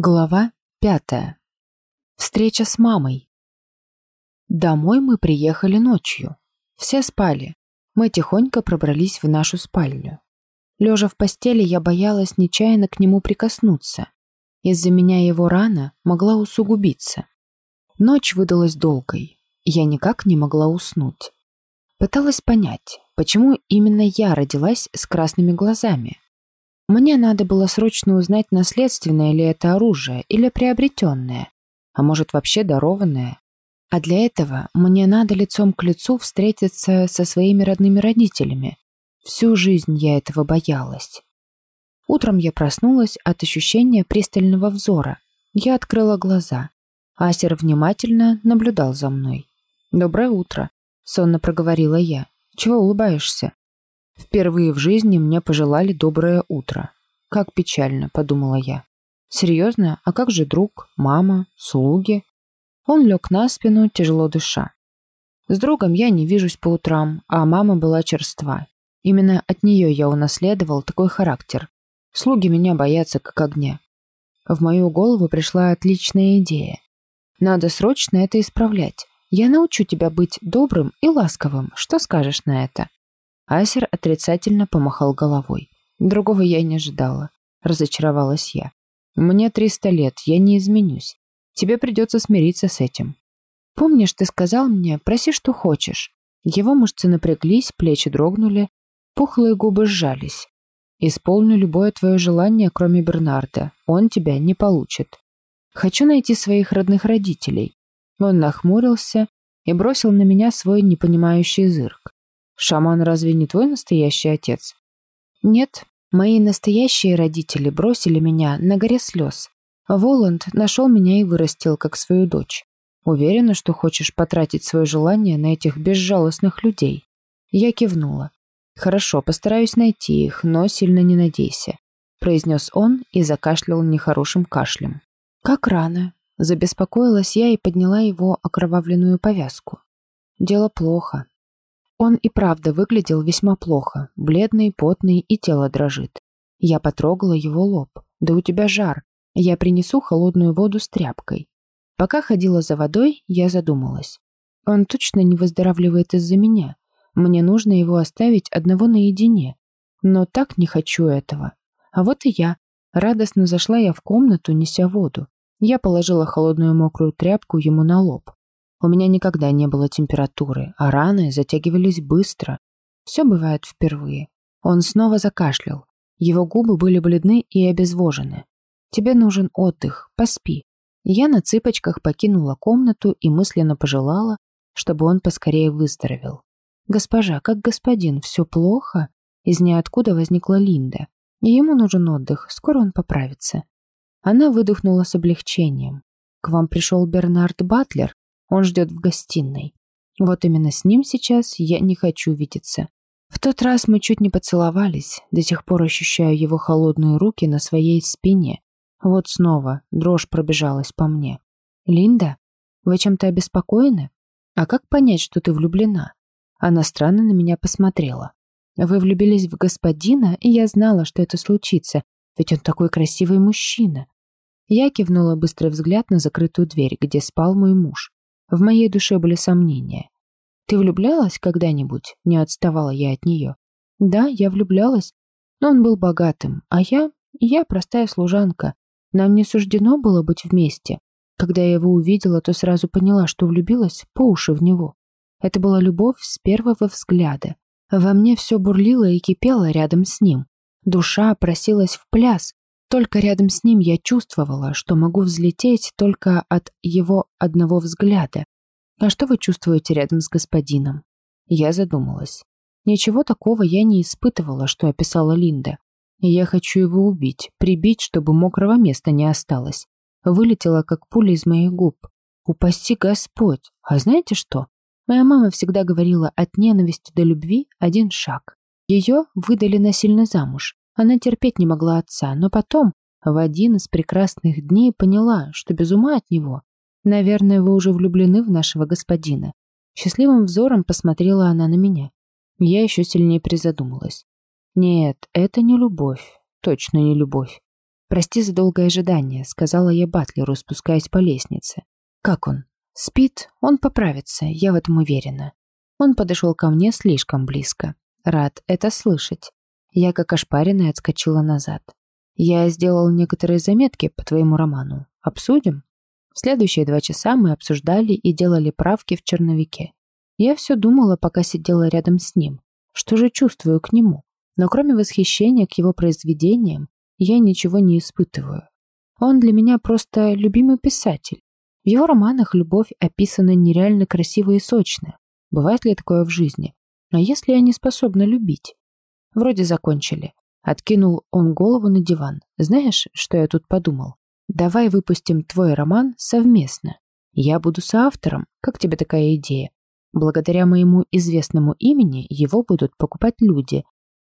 Глава пятая. Встреча с мамой. Домой мы приехали ночью. Все спали. Мы тихонько пробрались в нашу спальню. Лежа в постели, я боялась нечаянно к нему прикоснуться. Из-за меня его рана могла усугубиться. Ночь выдалась долгой. Я никак не могла уснуть. Пыталась понять, почему именно я родилась с красными глазами. Мне надо было срочно узнать, наследственное ли это оружие или приобретенное, а может вообще дарованное. А для этого мне надо лицом к лицу встретиться со своими родными родителями. Всю жизнь я этого боялась. Утром я проснулась от ощущения пристального взора. Я открыла глаза. Асер внимательно наблюдал за мной. «Доброе утро», — сонно проговорила я. «Чего улыбаешься?» Впервые в жизни мне пожелали доброе утро. Как печально, подумала я. Серьезно? А как же друг, мама, слуги? Он лег на спину, тяжело дыша. С другом я не вижусь по утрам, а мама была черства. Именно от нее я унаследовал такой характер. Слуги меня боятся как огня. В мою голову пришла отличная идея. Надо срочно это исправлять. Я научу тебя быть добрым и ласковым. Что скажешь на это? Асер отрицательно помахал головой. Другого я не ожидала. Разочаровалась я. Мне триста лет, я не изменюсь. Тебе придется смириться с этим. Помнишь, ты сказал мне, проси, что хочешь. Его мышцы напряглись, плечи дрогнули, пухлые губы сжались. Исполню любое твое желание, кроме Бернарда. Он тебя не получит. Хочу найти своих родных родителей. Он нахмурился и бросил на меня свой непонимающий зырк. Шаман разве не твой настоящий отец? Нет, мои настоящие родители бросили меня на горе слез. Воланд нашел меня и вырастил, как свою дочь. Уверена, что хочешь потратить свое желание на этих безжалостных людей. Я кивнула. Хорошо, постараюсь найти их, но сильно не надейся, произнес он и закашлял нехорошим кашлем. Как рано. Забеспокоилась я и подняла его окровавленную повязку. Дело плохо. Он и правда выглядел весьма плохо, бледный, потный и тело дрожит. Я потрогала его лоб. «Да у тебя жар. Я принесу холодную воду с тряпкой». Пока ходила за водой, я задумалась. Он точно не выздоравливает из-за меня. Мне нужно его оставить одного наедине. Но так не хочу этого. А вот и я. Радостно зашла я в комнату, неся воду. Я положила холодную мокрую тряпку ему на лоб. У меня никогда не было температуры, а раны затягивались быстро. Все бывает впервые. Он снова закашлял. Его губы были бледны и обезвожены. «Тебе нужен отдых, поспи». Я на цыпочках покинула комнату и мысленно пожелала, чтобы он поскорее выздоровел. «Госпожа, как господин, все плохо?» Из ниоткуда возникла Линда. Ему нужен отдых, скоро он поправится. Она выдохнула с облегчением. «К вам пришел Бернард Батлер?» Он ждет в гостиной. Вот именно с ним сейчас я не хочу видеться. В тот раз мы чуть не поцеловались, до сих пор ощущаю его холодные руки на своей спине. Вот снова дрожь пробежалась по мне. «Линда, вы чем-то обеспокоены? А как понять, что ты влюблена?» Она странно на меня посмотрела. «Вы влюбились в господина, и я знала, что это случится, ведь он такой красивый мужчина». Я кивнула быстрый взгляд на закрытую дверь, где спал мой муж. В моей душе были сомнения. «Ты влюблялась когда-нибудь?» Не отставала я от нее. «Да, я влюблялась. Но он был богатым, а я... Я простая служанка. Нам не суждено было быть вместе. Когда я его увидела, то сразу поняла, что влюбилась по уши в него. Это была любовь с первого взгляда. Во мне все бурлило и кипело рядом с ним. Душа просилась в пляс, только рядом с ним я чувствовала, что могу взлететь только от его одного взгляда. А что вы чувствуете рядом с господином? Я задумалась. Ничего такого я не испытывала, что описала Линда. Я хочу его убить, прибить, чтобы мокрого места не осталось. Вылетела, как пуля из моих губ. Упаси Господь. А знаете что? Моя мама всегда говорила, от ненависти до любви один шаг. Ее выдали насильно замуж. Она терпеть не могла отца, но потом, в один из прекрасных дней, поняла, что без ума от него. Наверное, вы уже влюблены в нашего господина. Счастливым взором посмотрела она на меня. Я еще сильнее призадумалась. Нет, это не любовь. Точно не любовь. «Прости за долгое ожидание», — сказала я Батлеру, спускаясь по лестнице. «Как он?» «Спит, он поправится, я в этом уверена». Он подошел ко мне слишком близко. Рад это слышать. Я, как ошпаренная, отскочила назад. «Я сделал некоторые заметки по твоему роману. Обсудим?» В следующие два часа мы обсуждали и делали правки в черновике. Я все думала, пока сидела рядом с ним. Что же чувствую к нему? Но кроме восхищения к его произведениям, я ничего не испытываю. Он для меня просто любимый писатель. В его романах любовь описана нереально красиво и сочно. Бывает ли такое в жизни? А если я не способна любить? Вроде закончили. Откинул он голову на диван. Знаешь, что я тут подумал? Давай выпустим твой роман совместно. Я буду соавтором. Как тебе такая идея? Благодаря моему известному имени его будут покупать люди.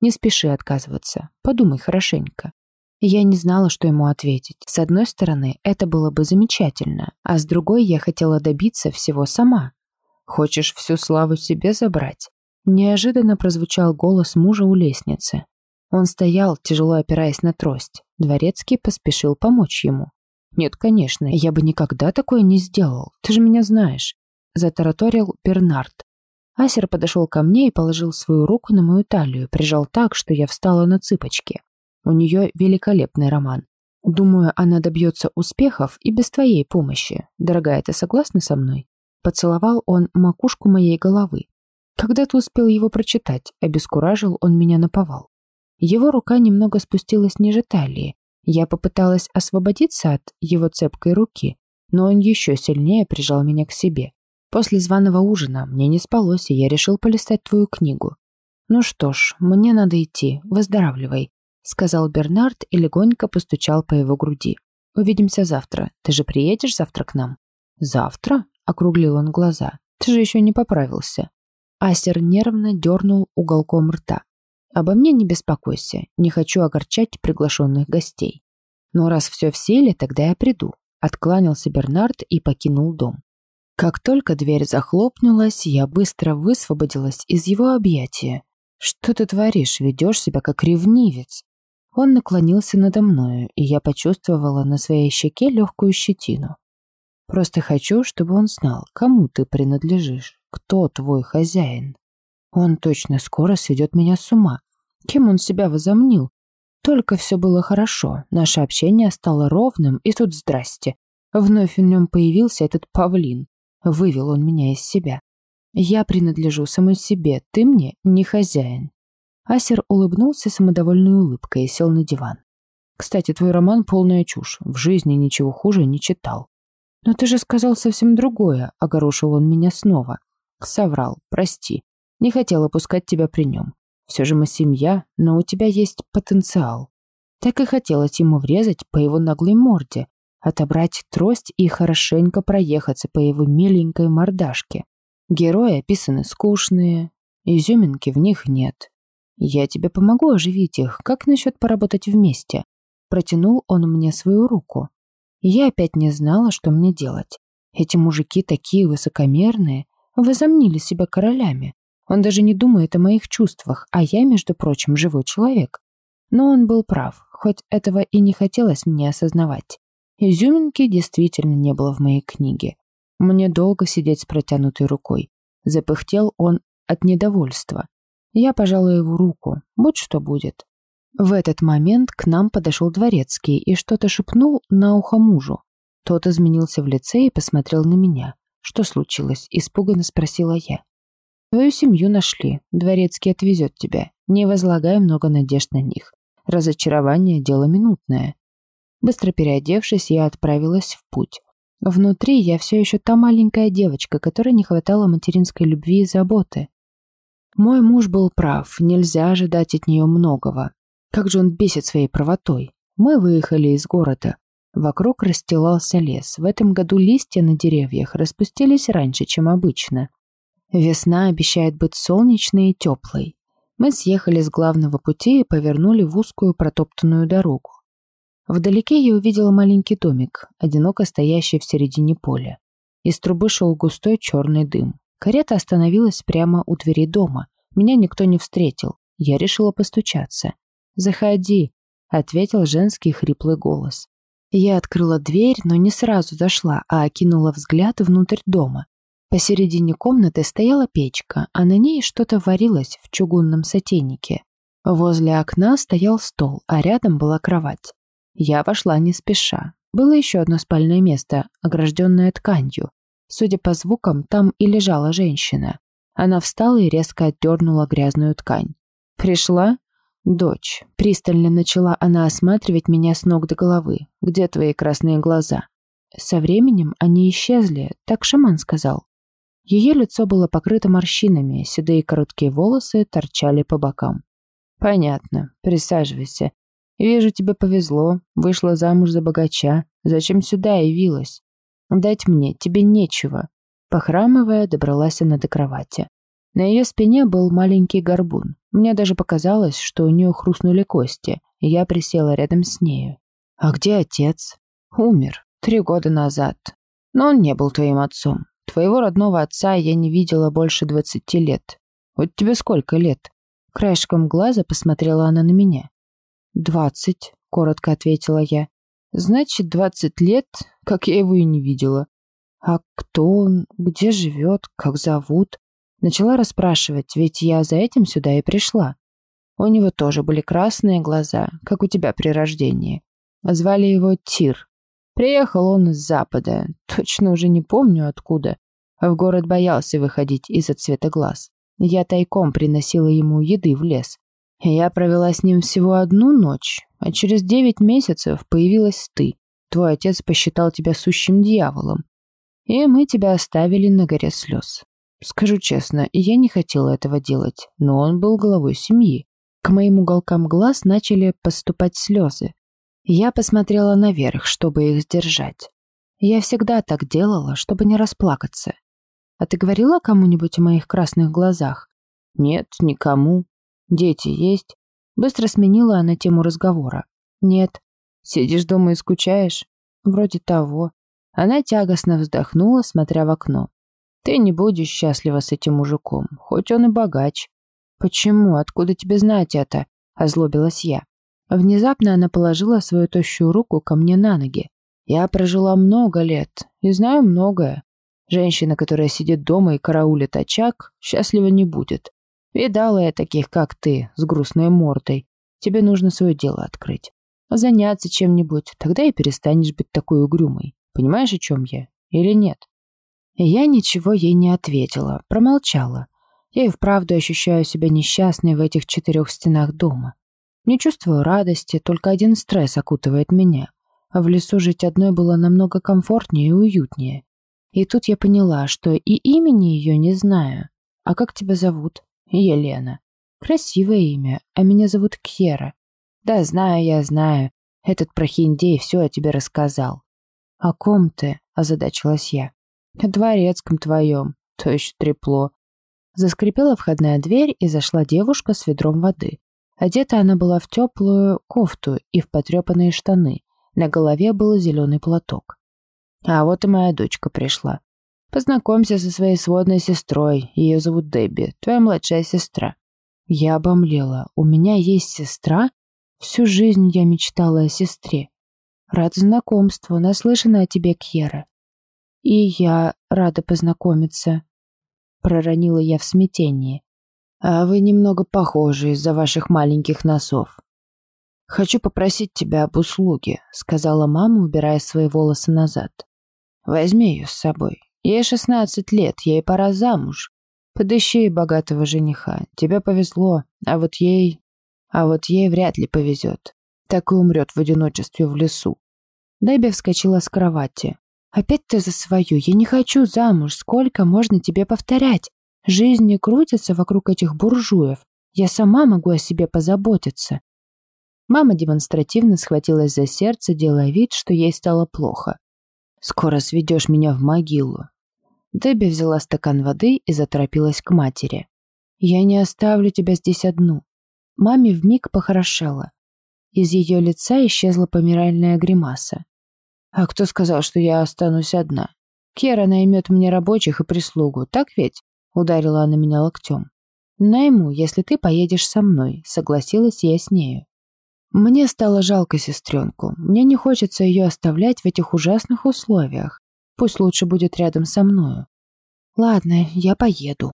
Не спеши отказываться. Подумай хорошенько. Я не знала, что ему ответить. С одной стороны, это было бы замечательно, а с другой я хотела добиться всего сама. «Хочешь всю славу себе забрать?» Неожиданно прозвучал голос мужа у лестницы. Он стоял, тяжело опираясь на трость. Дворецкий поспешил помочь ему. «Нет, конечно, я бы никогда такое не сделал. Ты же меня знаешь», — затараторил Бернард. Асер подошел ко мне и положил свою руку на мою талию, прижал так, что я встала на цыпочки. У нее великолепный роман. Думаю, она добьется успехов и без твоей помощи. Дорогая, ты согласна со мной? Поцеловал он макушку моей головы. Когда ты успел его прочитать, обескуражил он меня наповал. Его рука немного спустилась ниже талии. Я попыталась освободиться от его цепкой руки, но он еще сильнее прижал меня к себе. После званого ужина мне не спалось, и я решил полистать твою книгу. Ну что ж, мне надо идти, выздоравливай сказал Бернард и легонько постучал по его груди. «Увидимся завтра. Ты же приедешь завтра к нам?» «Завтра?» — округлил он глаза. «Ты же еще не поправился». Астер нервно дернул уголком рта. «Обо мне не беспокойся. Не хочу огорчать приглашенных гостей. Но раз все в силе, тогда я приду». Откланялся Бернард и покинул дом. Как только дверь захлопнулась, я быстро высвободилась из его объятия. «Что ты творишь? Ведешь себя как ревнивец!» Он наклонился надо мною, и я почувствовала на своей щеке легкую щетину. Просто хочу, чтобы он знал, кому ты принадлежишь, кто твой хозяин. Он точно скоро сведет меня с ума. Кем он себя возомнил? Только все было хорошо, наше общение стало ровным, и тут здрасте. Вновь в нем появился этот павлин. Вывел он меня из себя. Я принадлежу самой себе, ты мне не хозяин. Асер улыбнулся самодовольной улыбкой и сел на диван. «Кстати, твой роман — полная чушь. В жизни ничего хуже не читал». «Но ты же сказал совсем другое», — огорошил он меня снова. «Соврал, прости. Не хотел опускать тебя при нем. Все же мы семья, но у тебя есть потенциал». Так и хотелось ему врезать по его наглой морде, отобрать трость и хорошенько проехаться по его миленькой мордашке. Герои описаны скучные, изюминки в них нет. «Я тебе помогу оживить их. Как насчет поработать вместе?» Протянул он мне свою руку. Я опять не знала, что мне делать. Эти мужики такие высокомерные, возомнили себя королями. Он даже не думает о моих чувствах, а я, между прочим, живой человек. Но он был прав, хоть этого и не хотелось мне осознавать. Изюминки действительно не было в моей книге. Мне долго сидеть с протянутой рукой. Запыхтел он от недовольства. Я пожала его руку, будь что будет. В этот момент к нам подошел дворецкий и что-то шепнул на ухо мужу. Тот изменился в лице и посмотрел на меня. «Что случилось?» – испуганно спросила я. «Твою семью нашли. Дворецкий отвезет тебя. Не возлагай много надежд на них. Разочарование – дело минутное». Быстро переодевшись, я отправилась в путь. Внутри я все еще та маленькая девочка, которой не хватало материнской любви и заботы. Мой муж был прав, нельзя ожидать от нее многого. Как же он бесит своей правотой. Мы выехали из города. Вокруг расстилался лес. В этом году листья на деревьях распустились раньше, чем обычно. Весна обещает быть солнечной и теплой. Мы съехали с главного пути и повернули в узкую протоптанную дорогу. Вдалеке я увидела маленький домик, одиноко стоящий в середине поля. Из трубы шел густой черный дым. Карета остановилась прямо у двери дома. Меня никто не встретил. Я решила постучаться. «Заходи», ответил женский хриплый голос. Я открыла дверь, но не сразу зашла, а окинула взгляд внутрь дома. Посередине комнаты стояла печка, а на ней что-то варилось в чугунном сотейнике. Возле окна стоял стол, а рядом была кровать. Я вошла не спеша. Было еще одно спальное место, огражденное тканью. Судя по звукам, там и лежала женщина. Она встала и резко отдернула грязную ткань. «Пришла?» «Дочь». Пристально начала она осматривать меня с ног до головы. «Где твои красные глаза?» Со временем они исчезли, так шаман сказал. Ее лицо было покрыто морщинами, седые короткие волосы торчали по бокам. «Понятно. Присаживайся. Вижу, тебе повезло. Вышла замуж за богача. Зачем сюда явилась? Дать мне, тебе нечего». Похрамывая, добралась она до кровати. На ее спине был маленький горбун. Мне даже показалось, что у нее хрустнули кости, и я присела рядом с нею. «А где отец?» «Умер. Три года назад. Но он не был твоим отцом. Твоего родного отца я не видела больше двадцати лет. Вот тебе сколько лет?» Краешком глаза посмотрела она на меня. «Двадцать», — коротко ответила я. «Значит, двадцать лет, как я его и не видела. А кто он, где живет, как зовут?» Начала расспрашивать, ведь я за этим сюда и пришла. У него тоже были красные глаза, как у тебя при рождении. Звали его Тир. Приехал он с запада, точно уже не помню откуда. В город боялся выходить из-за цвета глаз. Я тайком приносила ему еды в лес. Я провела с ним всего одну ночь, а через девять месяцев появилась ты. Твой отец посчитал тебя сущим дьяволом. И мы тебя оставили на горе слез. Скажу честно, я не хотела этого делать, но он был главой семьи. К моим уголкам глаз начали поступать слезы. Я посмотрела наверх, чтобы их сдержать. Я всегда так делала, чтобы не расплакаться. А ты говорила кому-нибудь о моих красных глазах? Нет, никому. Дети есть? Быстро сменила она тему разговора. Нет. Сидишь дома и скучаешь? Вроде того. Она тягостно вздохнула, смотря в окно. Ты не будешь счастлива с этим мужиком, хоть он и богач. Почему? Откуда тебе знать это? Озлобилась я. Внезапно она положила свою тощую руку ко мне на ноги. Я прожила много лет и знаю многое. Женщина, которая сидит дома и караулит очаг, счастлива не будет. Видала я таких, как ты, с грустной мордой. Тебе нужно свое дело открыть. Заняться чем-нибудь, тогда и перестанешь быть такой угрюмой. Понимаешь, о чем я? Или нет? Я ничего ей не ответила, промолчала. Я и вправду ощущаю себя несчастной в этих четырех стенах дома. Не чувствую радости, только один стресс окутывает меня. А в лесу жить одной было намного комфортнее и уютнее. И тут я поняла, что и имени ее не знаю. А как тебя зовут? Елена. Красивое имя, а меня зовут Кьера. Да, знаю я, знаю. Этот прохиндей все о тебе рассказал. О ком ты? Озадачилась я. О дворецком твоем. То еще трепло. Заскрипела входная дверь, и зашла девушка с ведром воды. Одета она была в теплую кофту и в потрепанные штаны. На голове был зеленый платок. А вот и моя дочка пришла. Познакомься со своей сводной сестрой. Ее зовут Дебби, твоя младшая сестра. Я обомлела. У меня есть сестра? Всю жизнь я мечтала о сестре. Рад знакомству, наслышана о тебе, Кьера. И я рада познакомиться. Проронила я в смятении. А вы немного похожи из-за ваших маленьких носов. «Хочу попросить тебя об услуге», — сказала мама, убирая свои волосы назад. Возьми ее с собой. Ей шестнадцать лет, ей пора замуж. Подыщи богатого жениха. Тебе повезло, а вот ей... А вот ей вряд ли повезет. Так и умрет в одиночестве в лесу. Дебби вскочила с кровати. «Опять ты за свою. Я не хочу замуж. Сколько можно тебе повторять? Жизнь не крутится вокруг этих буржуев. Я сама могу о себе позаботиться». Мама демонстративно схватилась за сердце, делая вид, что ей стало плохо. Скоро сведешь меня в могилу». Дебби взяла стакан воды и заторопилась к матери. «Я не оставлю тебя здесь одну». Маме вмиг похорошела. Из ее лица исчезла помиральная гримаса. «А кто сказал, что я останусь одна? Кера наймет мне рабочих и прислугу, так ведь?» Ударила она меня локтем. «Найму, если ты поедешь со мной», — согласилась я с нею. Мне стало жалко сестренку. Мне не хочется ее оставлять в этих ужасных условиях. Пусть лучше будет рядом со мною. Ладно, я поеду.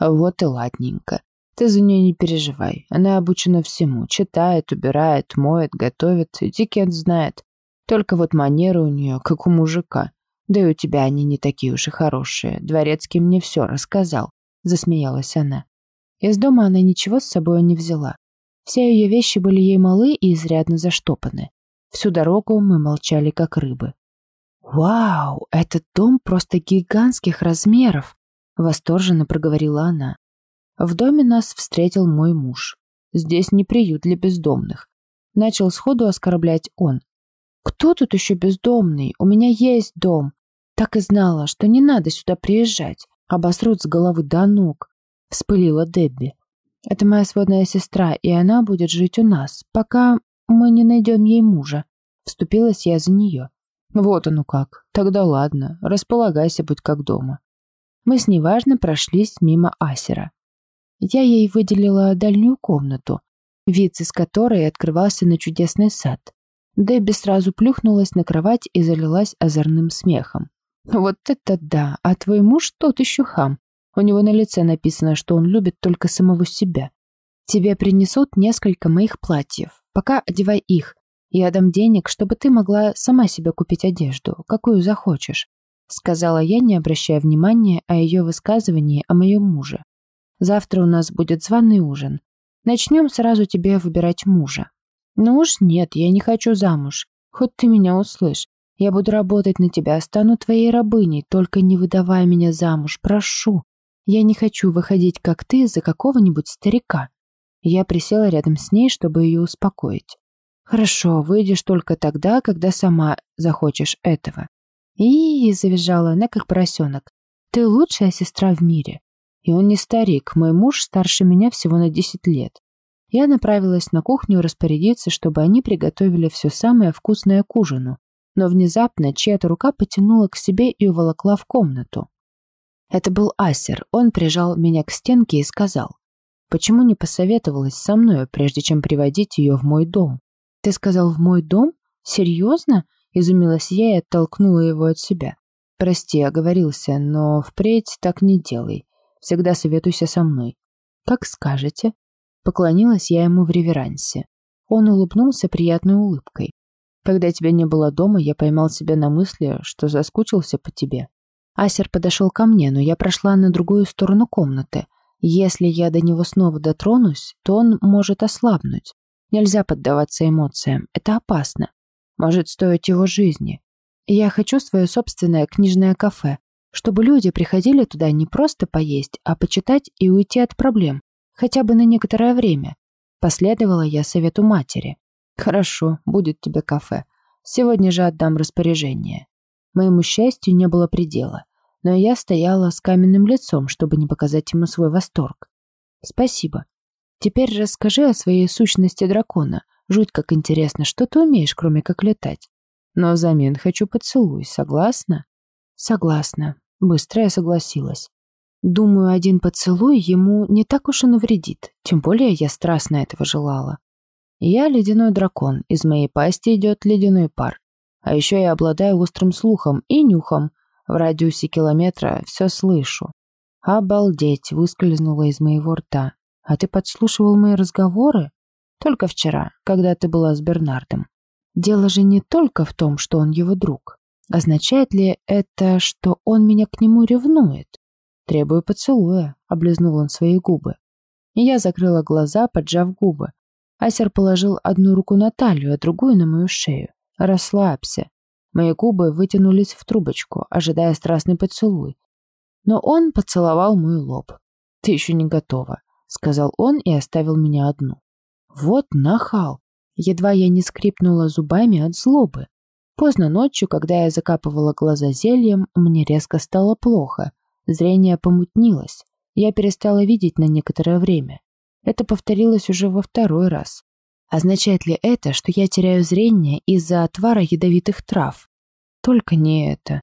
Вот и ладненько. Ты за нее не переживай. Она обучена всему. Читает, убирает, моет, готовит, этикет знает. Только вот манеры у нее, как у мужика. Да и у тебя они не такие уж и хорошие. Дворецкий мне все рассказал. Засмеялась она. Из дома она ничего с собой не взяла. Все ее вещи были ей малы и изрядно заштопаны. Всю дорогу мы молчали, как рыбы. «Вау, этот дом просто гигантских размеров!» — восторженно проговорила она. В доме нас встретил мой муж. Здесь не приют для бездомных. Начал сходу оскорблять он. «Кто тут еще бездомный? У меня есть дом. Так и знала, что не надо сюда приезжать. Обосрут с головы до ног», — вспылила Дебби. «Это моя сводная сестра, и она будет жить у нас, пока мы не найдем ей мужа». Вступилась я за нее. «Вот оно как. Тогда ладно. Располагайся, будь как дома». Мы с неважно прошлись мимо Асера. Я ей выделила дальнюю комнату, вид из которой открывался на чудесный сад. Дебби сразу плюхнулась на кровать и залилась озорным смехом. «Вот это да! А твой муж тот еще хам. У него на лице написано, что он любит только самого себя. Тебе принесут несколько моих платьев. Пока одевай их. Я дам денег, чтобы ты могла сама себе купить одежду, какую захочешь», сказала я, не обращая внимания о ее высказывании о моем муже. «Завтра у нас будет званый ужин. Начнем сразу тебе выбирать мужа. «Ну уж нет, я не хочу замуж. Хоть ты меня услышь. Я буду работать на тебя, стану твоей рабыней, только не выдавай меня замуж, прошу. Я не хочу выходить, как ты, за какого-нибудь старика». Я присела рядом с ней, чтобы ее успокоить. «Хорошо, выйдешь только тогда, когда сама захочешь этого». И завизжала она, как поросенок. «Ты лучшая сестра в мире. И он не старик, мой муж старше меня всего на десять лет. Я направилась на кухню распорядиться, чтобы они приготовили все самое вкусное к ужину, но внезапно чья-то рука потянула к себе и уволокла в комнату. Это был Асер. Он прижал меня к стенке и сказал, «Почему не посоветовалась со мной, прежде чем приводить ее в мой дом?» «Ты сказал, в мой дом? Серьезно?» Изумилась я и оттолкнула его от себя. «Прости, оговорился, но впредь так не делай. Всегда советуйся со мной». «Как скажете», Поклонилась я ему в реверансе. Он улыбнулся приятной улыбкой. Когда тебя не было дома, я поймал себя на мысли, что заскучился по тебе. Асер подошел ко мне, но я прошла на другую сторону комнаты. Если я до него снова дотронусь, то он может ослабнуть. Нельзя поддаваться эмоциям, это опасно. Может стоить его жизни. Я хочу свое собственное книжное кафе, чтобы люди приходили туда не просто поесть, а почитать и уйти от проблем, Хотя бы на некоторое время. Последовала я совету матери. Хорошо, будет тебе кафе. Сегодня же отдам распоряжение. Моему счастью не было предела, но я стояла с каменным лицом, чтобы не показать ему свой восторг. Спасибо. Теперь расскажи о своей сущности дракона. Жуть как интересно, что ты умеешь, кроме как летать. Но взамен хочу поцелуй, согласна? Согласна. Быстро я согласилась. Думаю, один поцелуй ему не так уж и навредит, тем более я страстно этого желала. Я ледяной дракон, из моей пасти идет ледяной пар. А еще я обладаю острым слухом и нюхом. В радиусе километра все слышу. Обалдеть, выскользнула из моего рта. А ты подслушивал мои разговоры? Только вчера, когда ты была с Бернардом. Дело же не только в том, что он его друг. Означает ли это, что он меня к нему ревнует? «Требую поцелуя», — облизнул он свои губы. Я закрыла глаза, поджав губы. Асер положил одну руку на талию, а другую на мою шею. «Расслабься». Мои губы вытянулись в трубочку, ожидая страстный поцелуй. Но он поцеловал мой лоб. «Ты еще не готова», — сказал он и оставил меня одну. «Вот нахал!» Едва я не скрипнула зубами от злобы. Поздно ночью, когда я закапывала глаза зельем, мне резко стало плохо — Зрение помутнилось. Я перестала видеть на некоторое время. Это повторилось уже во второй раз. Означает ли это, что я теряю зрение из-за отвара ядовитых трав? Только не это.